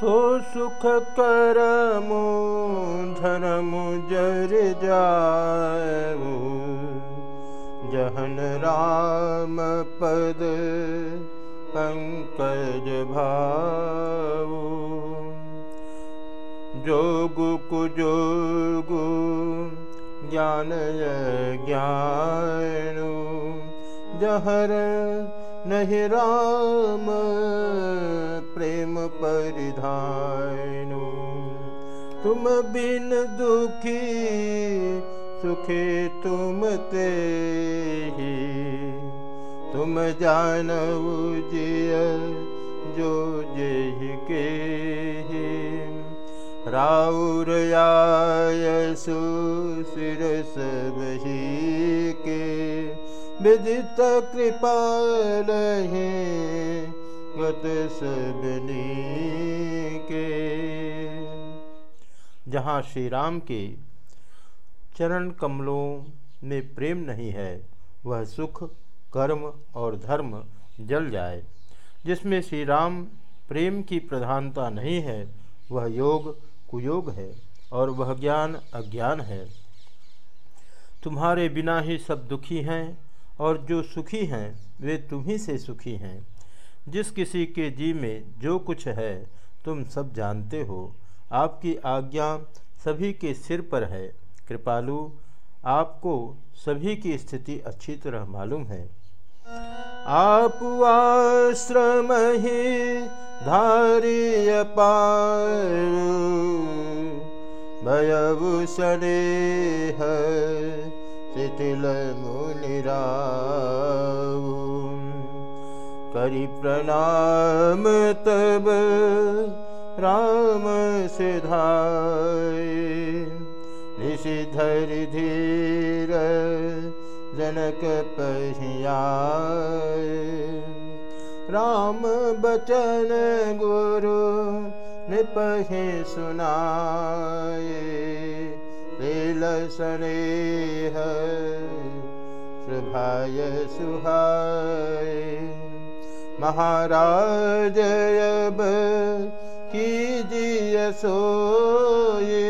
सुख करमु धर्मु जर जहन राम पद पंकज भाऊ जोगु कुजोगु ज्ञान ज्ञानु जहर नहीं परिधानु तुम बिन दुखी, सुखे तुम ते ही। तुम जानऊ जिय, जो जेहि के राउर आय सुशिर सब ही के। विदित कृपाल गत सबनी के। जहाँ श्री राम के चरण कमलों में प्रेम नहीं है, वह सुख, कर्म और धर्म जल जाए। जिसमें श्री राम प्रेम की प्रधानता नहीं है, वह योग, कुयोग है और वह ज्ञान अज्ञान है। तुम्हारे बिना ही सब दुखी हैं और जो सुखी हैं, वे तुम्ही से सुखी हैं। जिस किसी के जी में जो कुछ है, तुम सब जानते हो। आपकी आज्ञा सभी के सिर पर है। कृपालु, आपको सभी की स्थिति अच्छी तरह मालूम है। आप आश्रम ही धारिय भयभूषणे शिथिल मुनिरा करी प्रणाम तब राम सिधाय ऋषिधर धीर जनक पहिया राम बचन गुरु निपहे सुनाए लील स्नेह सुभाय सुहाय। महाराज, अब कीजिए सोए।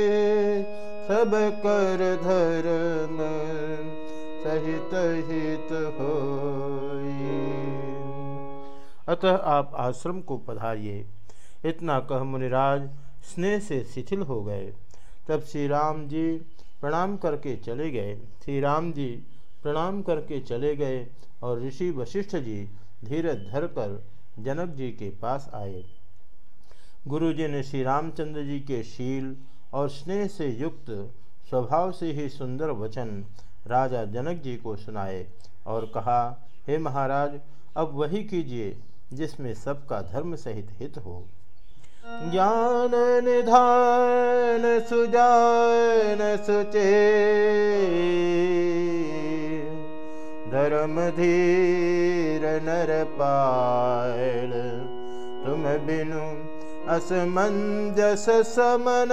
सब कर धर्म सहित हित हो अतः आप आश्रम को पधारिए। इतना कह मुनिराज स्नेह से शिथिल हो गए। तब श्री राम जी प्रणाम करके चले गए। श्री राम जी प्रणाम करके चले गए और ऋषि वशिष्ठ जी धीरज धर कर जनक जी के पास आए। गुरु जी ने श्री रामचंद्र जी के शील और स्नेह से युक्त, स्वभाव से ही सुंदर वचन राजा जनक जी को सुनाए और कहा, हे महाराज, अब वही कीजिए जिसमें सबका धर्म सहित हित हो। ज्ञान निधान सुजान सुचे धर्म धीर नर पायल। तुम बिनु असमंजस समन,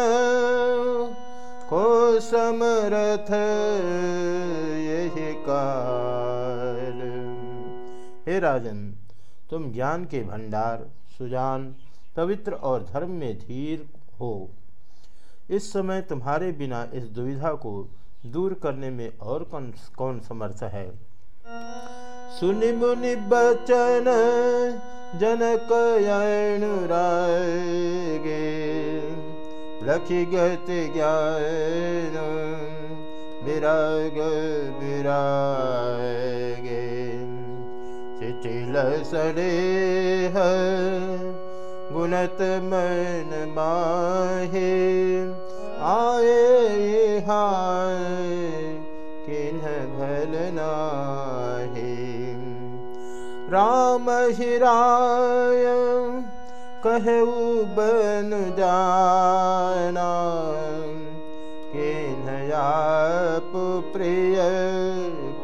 को समरथ यही काल। हे राजन, तुम ज्ञान के भंडार, सुजान, पवित्र और धर्म में धीर हो। इस समय तुम्हारे बिना इस दुविधा को दूर करने में और कौन कौन समर्थ है? सुनि मुनि बचन जनक गे लखी गति ज्ञान विराग विरागे। चिठिल सड़े गुणत मन माहे आए किन राम हिराय कहू बन जाना। आप प्रिय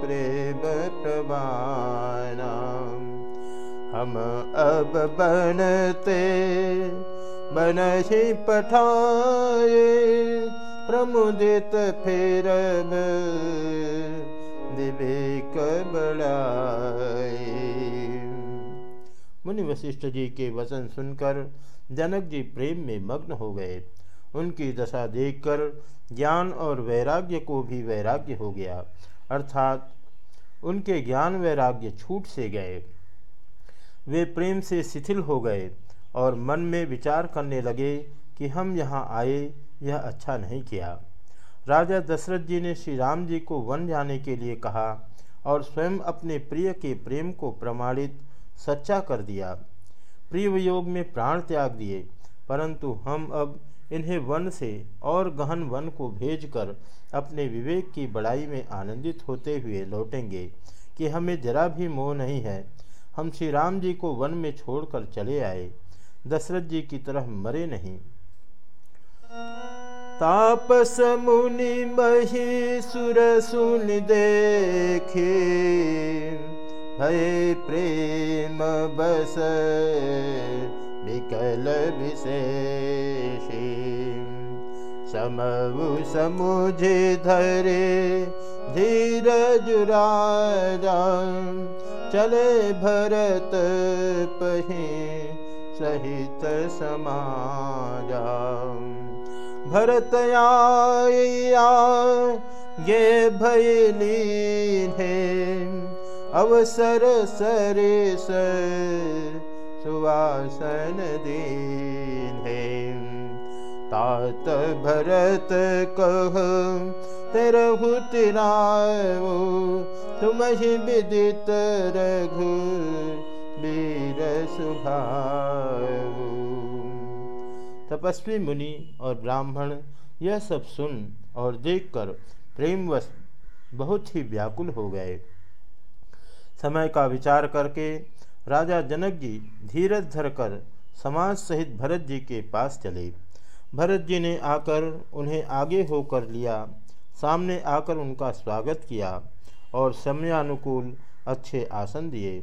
प्रेम प्रवाना हम अब बनते बन ही पठाए प्रमुदित फिर विवेक बढ़ाए मुनि वशिष्ठ जी के वचन सुनकर जनक जी प्रेम में मग्न हो गए। उनकी दशा देखकर ज्ञान और वैराग्य को भी वैराग्य हो गया। अर्थात उनके ज्ञान वैराग्य छूट से गए। वे प्रेम से शिथिल हो गए और मन में विचार करने लगे कि हम यहाँ आए, यह अच्छा नहीं किया। राजा दशरथ जी ने श्री राम जी को वन जाने के लिए कहा और स्वयं अपने प्रिय के प्रेम को प्रमाणित सच्चा कर दिया। प्रिय वियोग में प्राण त्याग दिए, परंतु हम अब इन्हें वन से और गहन वन को भेजकर अपने विवेक की बड़ाई में आनंदित होते हुए लौटेंगे कि हमें जरा भी मोह नहीं है। हम श्री राम जी को वन में छोड़कर चले आए, दशरथ जी की तरह मरे नहीं। तापस मुनि मही सुर सुन देखे। भय प्रेम बस विकल विशेषी समु समुझे धरे धीरज राजा चले भरत पही सहित समाजा। भरत आया ये भयलीन है अवसर सरे सुवासन दीन तात भरत कह, तेरहु तिराओ तुम ही विदित रघु, वीर सुभाऊ तपस्वी मुनि और ब्राह्मण यह सब सुन और देखकर प्रेमवश बहुत ही व्याकुल हो गए। समय का विचार करके राजा जनक जी धीरज धरकर समाज सहित भरत जी के पास चले। भरत जी ने आकर उन्हें आगे होकर लिया, सामने आकर उनका स्वागत किया और समयानुकूल अच्छे आसन दिए।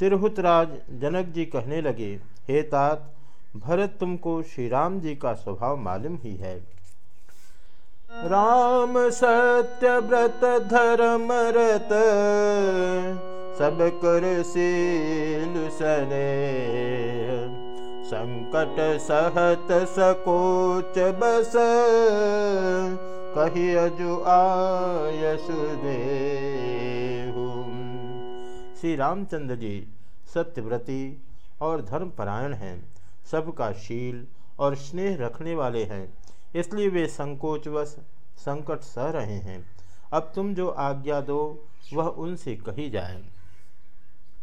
तिरहुतराज जनक जी कहने लगे, हे तात, भरत तुमको श्री राम जी का स्वभाव मालूम ही है। राम सत्य व्रत धर्म रत सब कर सने, संकट सहत सकोच बस, कही अजु आय श्री रामचंद्र जी सत्यव्रती और धर्मपरायण हैं, सबका शील और स्नेह रखने वाले हैं, इसलिए वे संकोचवश संकट सह रहे हैं। अब तुम जो आज्ञा दो, वह उनसे कही जाए।